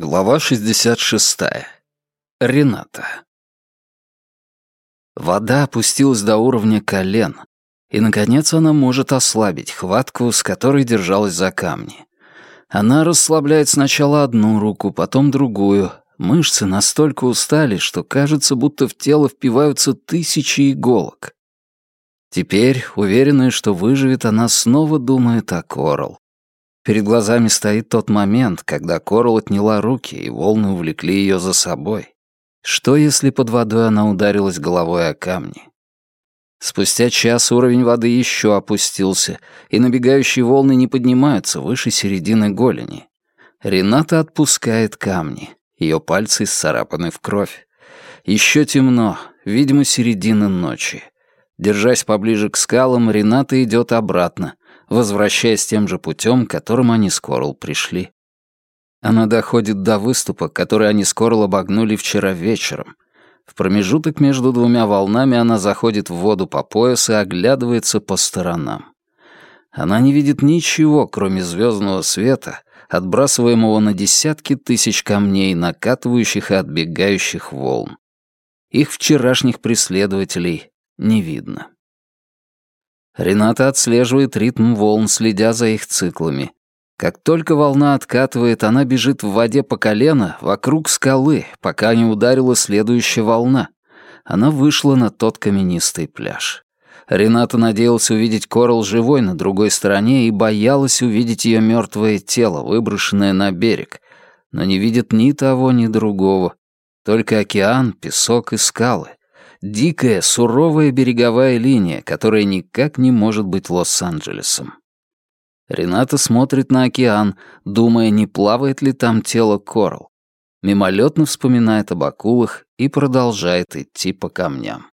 Глава 66. Рената. Вода опустилась до уровня колен, и, наконец, она может ослабить хватку, с которой держалась за камни. Она расслабляет сначала одну руку, потом другую. Мышцы настолько устали, что кажется, будто в тело впиваются тысячи иголок. Теперь, уверенная, что выживет, она снова думает о Корал. Перед глазами стоит тот момент, когда Корал отняла руки, и волны увлекли ее за собой. Что, если под водой она ударилась головой о камни? Спустя час уровень воды еще опустился, и набегающие волны не поднимаются выше середины голени. Рената отпускает камни. Ее пальцы исцарапаны в кровь. Еще темно, видимо, середина ночи. Держась поближе к скалам, Рената идет обратно, возвращаясь тем же путем, которым они с Корл пришли. Она доходит до выступа, который они с Корл обогнули вчера вечером. В промежуток между двумя волнами она заходит в воду по пояс и оглядывается по сторонам. Она не видит ничего, кроме звездного света, отбрасываемого на десятки тысяч камней, накатывающих и отбегающих волн. Их вчерашних преследователей не видно. Рената отслеживает ритм волн, следя за их циклами. Как только волна откатывает, она бежит в воде по колено вокруг скалы, пока не ударила следующая волна. Она вышла на тот каменистый пляж. Рената надеялась увидеть Корал живой на другой стороне и боялась увидеть ее мертвое тело, выброшенное на берег, но не видит ни того, ни другого. Только океан, песок и скалы дикая, суровая береговая линия, которая никак не может быть Лос-Анджелесом. Рената смотрит на океан, думая, не плавает ли там тело Корал. Мимолетно вспоминает об акулах и продолжает идти по камням.